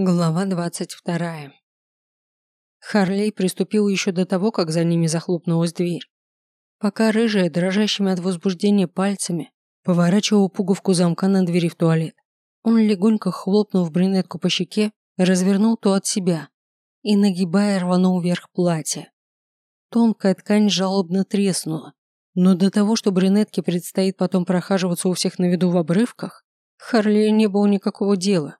Глава двадцать вторая. Харлей приступил еще до того, как за ними захлопнулась дверь. Пока рыжая, дрожащими от возбуждения пальцами, поворачивала пуговку замка на двери в туалет, он легонько хлопнув брюнетку по щеке, развернул то от себя и, нагибая, рванул вверх платье. Тонкая ткань жалобно треснула, но до того, что брюнетке предстоит потом прохаживаться у всех на виду в обрывках, Харлею не было никакого дела.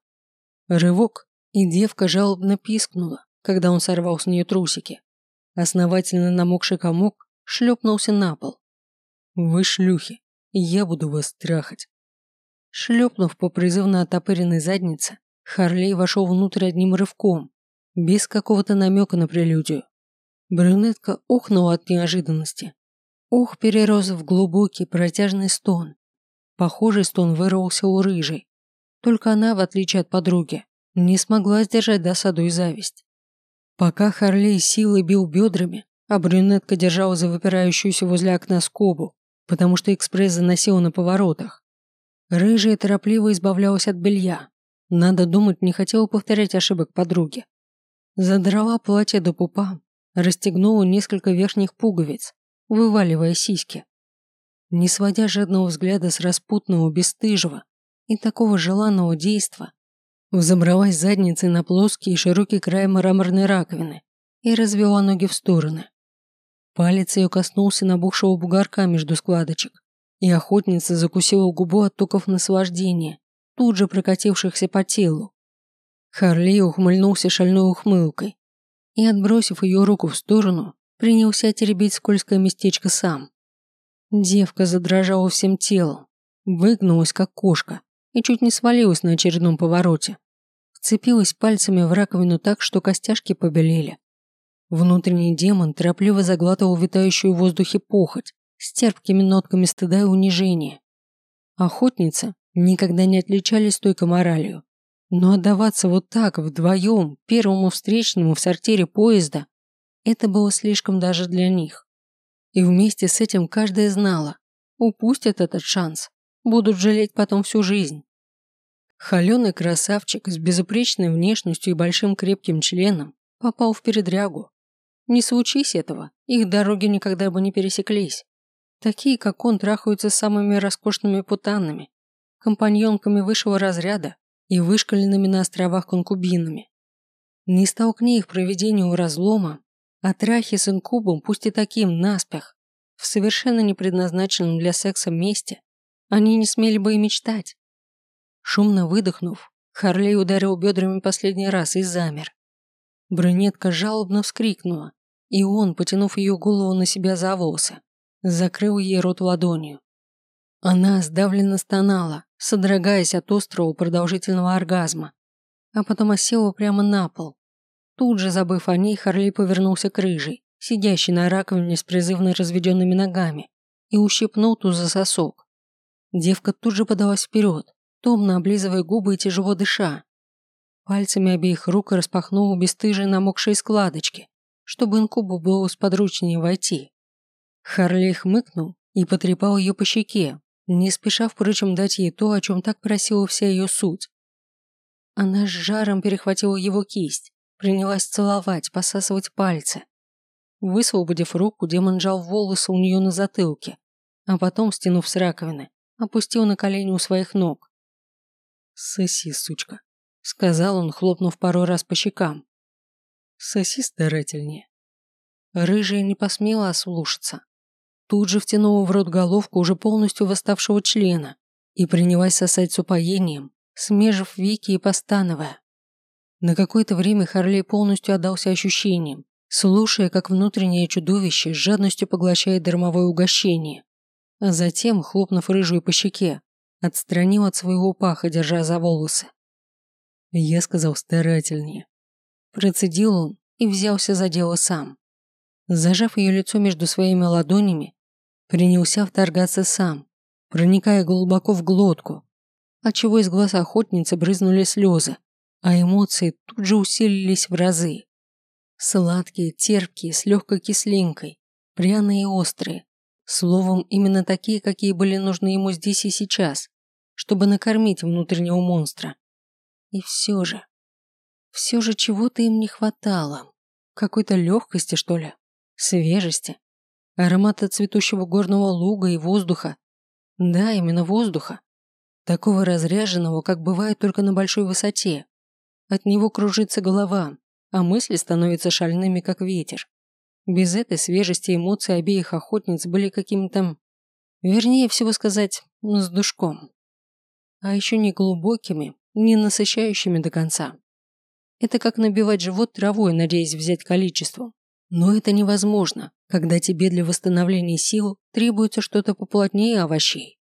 Рывок, и девка жалобно пискнула, когда он сорвал с нее трусики. Основательно намокший комок шлепнулся на пол. «Вы шлюхи, я буду вас трахать». Шлепнув по призывно отопыренной заднице, Харлей вошел внутрь одним рывком, без какого-то намека на прелюдию. Брюнетка охнула от неожиданности. Ох перерос в глубокий протяжный стон. Похожий стон вырвался у рыжей. Только она, в отличие от подруги, не смогла сдержать досаду и зависть. Пока Харлей силой бил бедрами, а брюнетка держала за выпирающуюся возле окна скобу, потому что экспресс заносил на поворотах. Рыжая торопливо избавлялась от белья. Надо думать, не хотела повторять ошибок подруги. Задрала платье до пупа, расстегнула несколько верхних пуговиц, вываливая сиськи. Не сводя жадного взгляда с распутного, бесстыжего и такого желанного действа, Взобралась задницей на плоский и широкий край мраморной раковины и развела ноги в стороны. Палец ее коснулся набухшего бугорка между складочек, и охотница закусила губу от токов наслаждения, тут же прокатившихся по телу. Харли ухмыльнулся шальной ухмылкой и, отбросив ее руку в сторону, принялся теребить скользкое местечко сам. Девка задрожала всем телом, выгнулась, как кошка, и чуть не свалилась на очередном повороте. Вцепилась пальцами в раковину так, что костяшки побелели. Внутренний демон торопливо заглатывал витающую в воздухе похоть с терпкими нотками стыда и унижения. Охотницы никогда не отличались стойкой моралью. Но отдаваться вот так, вдвоем, первому встречному в сортире поезда, это было слишком даже для них. И вместе с этим каждая знала, упустят этот шанс, будут жалеть потом всю жизнь. Холеный красавчик с безупречной внешностью и большим крепким членом попал в передрягу. Не случись этого, их дороги никогда бы не пересеклись. Такие, как он, трахаются самыми роскошными путанами, компаньонками высшего разряда и вышкаленными на островах конкубинами. Не столкни их проведению разлома, а трахи с инкубом, пусть и таким наспех, в совершенно не предназначенном для секса месте, они не смели бы и мечтать. Шумно выдохнув, Харлей ударил бедрами последний раз и замер. Брюнетка жалобно вскрикнула, и он, потянув ее голову на себя за волосы, закрыл ей рот ладонью. Она сдавленно стонала, содрогаясь от острого продолжительного оргазма, а потом осела прямо на пол. Тут же, забыв о ней, Харлей повернулся к рыжей, сидящей на раковине с призывно разведенными ногами, и ущипнул ту за сосок. Девка тут же подалась вперед, томно облизывая губы и тяжело дыша. Пальцами обеих рук распахнула бесстыжие намокшие складочки, чтобы инкубу было сподручнее войти. Харлей хмыкнул и потрепал ее по щеке, не спеша, впрочем, дать ей то, о чем так просила вся ее суть. Она с жаром перехватила его кисть, принялась целовать, посасывать пальцы. Высвободив руку, демон жал волосы у нее на затылке, а потом, стянув с раковины, опустил на колени у своих ног. «Соси, сучка», — сказал он, хлопнув пару раз по щекам. «Соси старательнее». Рыжая не посмела ослушаться. Тут же втянула в рот головку уже полностью восставшего члена и принялась сосать с упоением, смежив веки и постановая. На какое-то время Харлей полностью отдался ощущениям, слушая, как внутреннее чудовище с жадностью поглощает дармовое угощение. А затем, хлопнув рыжую по щеке, отстранил от своего паха, держа за волосы. Я сказал старательнее. Процедил он и взялся за дело сам. Зажав ее лицо между своими ладонями, принялся вторгаться сам, проникая глубоко в глотку, отчего из глаз охотницы брызнули слезы, а эмоции тут же усилились в разы. Сладкие, терпкие, с легкой кислинкой, пряные и острые, Словом, именно такие, какие были нужны ему здесь и сейчас, чтобы накормить внутреннего монстра. И все же... Все же чего-то им не хватало. Какой-то легкости, что ли, свежести, аромата цветущего горного луга и воздуха. Да, именно воздуха. Такого разряженного, как бывает только на большой высоте. От него кружится голова, а мысли становятся шальными, как ветер. Без этой свежести эмоции обеих охотниц были каким-то... Вернее всего сказать, с душком. А еще не глубокими, не насыщающими до конца. Это как набивать живот травой, надеясь взять количество. Но это невозможно, когда тебе для восстановления сил требуется что-то поплотнее овощей.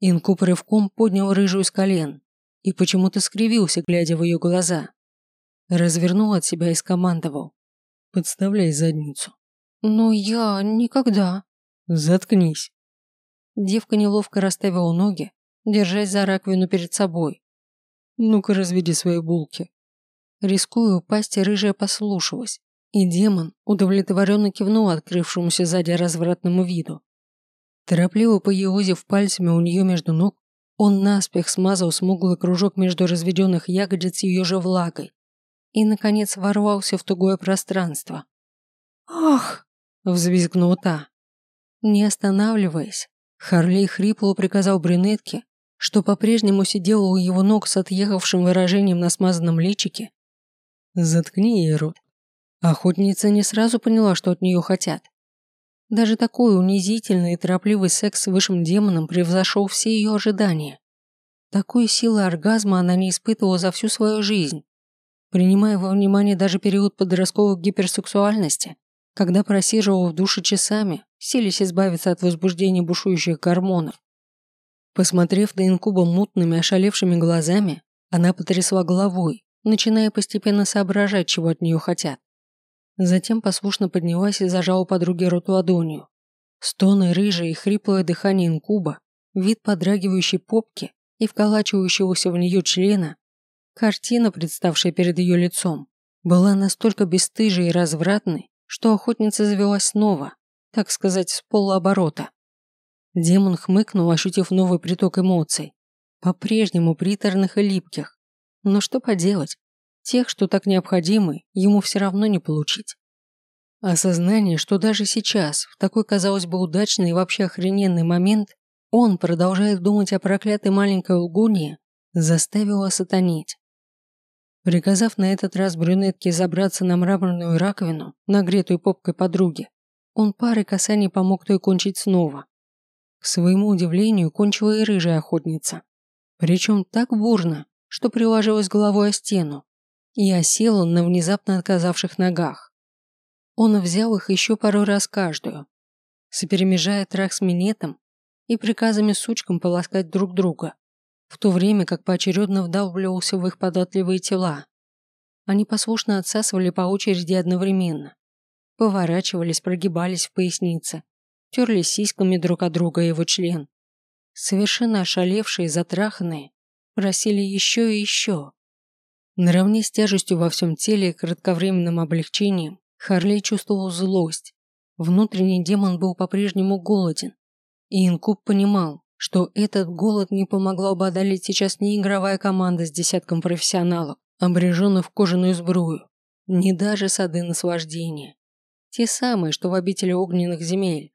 Инкуб рывком поднял рыжую с колен и почему-то скривился, глядя в ее глаза. Развернул от себя и скомандовал. «Подставляй задницу». «Но я никогда». «Заткнись». Девка неловко расставила ноги, держась за раковину перед собой. «Ну-ка разведи свои булки». Рискуя упасть, рыжая послушалась, и демон удовлетворенно кивнул открывшемуся сзади развратному виду. Торопливо поелозив пальцами у нее между ног, он наспех смазал смуглый кружок между разведенных ягодиц ее же влагой и, наконец, ворвался в тугое пространство. «Ах!» – взвизгнула та. Не останавливаясь, Харлей хрипло приказал брюнетке, что по-прежнему сидела у его ног с отъехавшим выражением на смазанном личике, Заткни ей рот. Охотница не сразу поняла, что от нее хотят. Даже такой унизительный и торопливый секс с высшим демоном превзошел все ее ожидания. Такой силы оргазма она не испытывала за всю свою жизнь, принимая во внимание даже период подростковой гиперсексуальности, когда просиживала в душе часами, селись избавиться от возбуждения бушующих гормонов. Посмотрев на инкуба мутными, ошалевшими глазами, она потрясла головой, начиная постепенно соображать, чего от нее хотят. Затем послушно поднялась и зажала подруге рот ладонью. Стоны рыжие и хриплое дыхание инкуба, вид подрагивающей попки и вколачивающегося в нее члена, картина, представшая перед ее лицом, была настолько бесстыжей и развратной, что охотница завелась снова, так сказать, с полуоборота. Демон хмыкнул, ощутив новый приток эмоций, по-прежнему приторных и липких, но что поделать, тех, что так необходимы, ему все равно не получить. Осознание, что даже сейчас, в такой, казалось бы, удачный и вообще охрененный момент, он продолжает думать о проклятой маленькой лгунье, заставило сатанить. Приказав на этот раз брюнетке забраться на мраморную раковину, нагретую попкой подруги, он парой касаний помог той кончить снова. К своему удивлению, кончила и рыжая охотница. Причем так бурно, что приложилась головой о стену и осела на внезапно отказавших ногах. Он взял их еще пару раз каждую, соперемежая трах с минетом и приказами сучкам полоскать друг друга, в то время как поочередно вдавливался в их податливые тела. Они послушно отсасывали по очереди одновременно, поворачивались, прогибались в пояснице, терлись сиськами друг от друга его член. Совершенно ошалевшие, затраханные, просили еще и еще. Наравне с тяжестью во всем теле и кратковременным облегчением Харлей чувствовал злость. Внутренний демон был по-прежнему голоден. И Инкуб понимал, что этот голод не помогла бы одолеть сейчас ни игровая команда с десятком профессионалов, обреженных в кожаную сбрую, ни даже сады наслаждения. Те самые, что в обители огненных земель.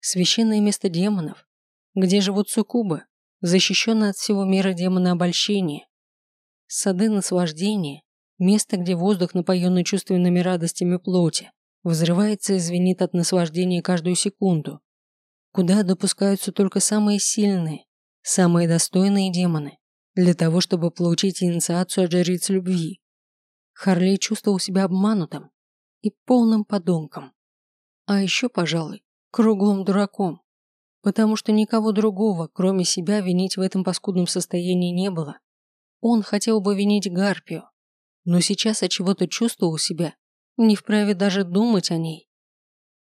Священное место демонов, где живут суккубы, защищенный от всего мира демона обольщения. Сады наслаждения, место, где воздух, напоенный чувственными радостями плоти, взрывается и звенит от наслаждения каждую секунду, куда допускаются только самые сильные, самые достойные демоны, для того, чтобы получить инициацию от жриц любви. Харлей чувствовал себя обманутым и полным подонком. А еще, пожалуй, круглым дураком, потому что никого другого, кроме себя, винить в этом паскудном состоянии не было. Он хотел бы винить Гарпию, но сейчас от чего-то чувствовал себя, не вправе даже думать о ней.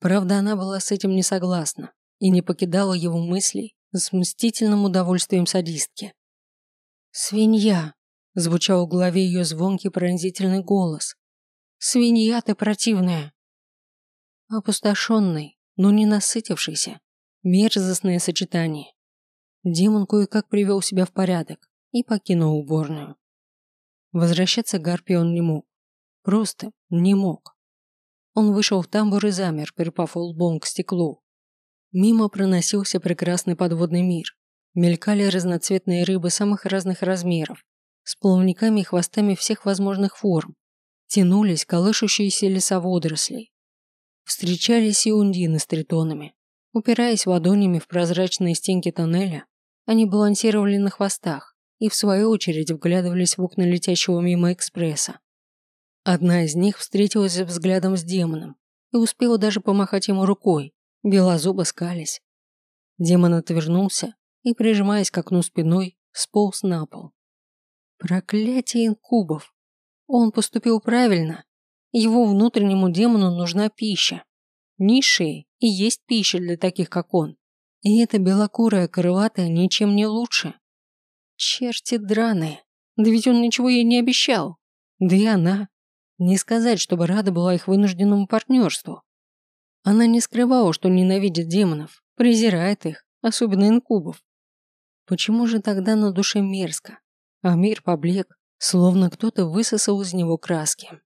Правда, она была с этим не согласна и не покидала его мыслей с мстительным удовольствием садистки. «Свинья!» – звучал в голове ее звонкий пронзительный голос. «Свинья ты противная!» Опустошенный, но не насытившийся, Мерзостное сочетание. Демон кое-как привел себя в порядок и покинул уборную. Возвращаться к Гарпи он не мог. Просто не мог. Он вышел в тамбур и замер, припав лбом к стеклу. Мимо проносился прекрасный подводный мир. Мелькали разноцветные рыбы самых разных размеров, с плавниками и хвостами всех возможных форм. Тянулись колышущиеся леса водорослей. Встречались и ундины с тритонами. Упираясь ладонями в прозрачные стенки тоннеля, они балансировали на хвостах и, в свою очередь, вглядывались в окна летящего мимо экспресса. Одна из них встретилась взглядом с демоном и успела даже помахать ему рукой, белозубо скались. Демон отвернулся и, прижимаясь к окну спиной, сполз на пол. Проклятие инкубов! Он поступил правильно. Его внутреннему демону нужна пища. Низшие и есть пища для таких, как он. И эта белокурая крылатая ничем не лучше. Черти драные. Да ведь он ничего ей не обещал. Да и она. Не сказать, чтобы рада была их вынужденному партнерству. Она не скрывала, что ненавидит демонов, презирает их, особенно инкубов. Почему же тогда на душе мерзко, а мир поблек, словно кто-то высосал из него краски?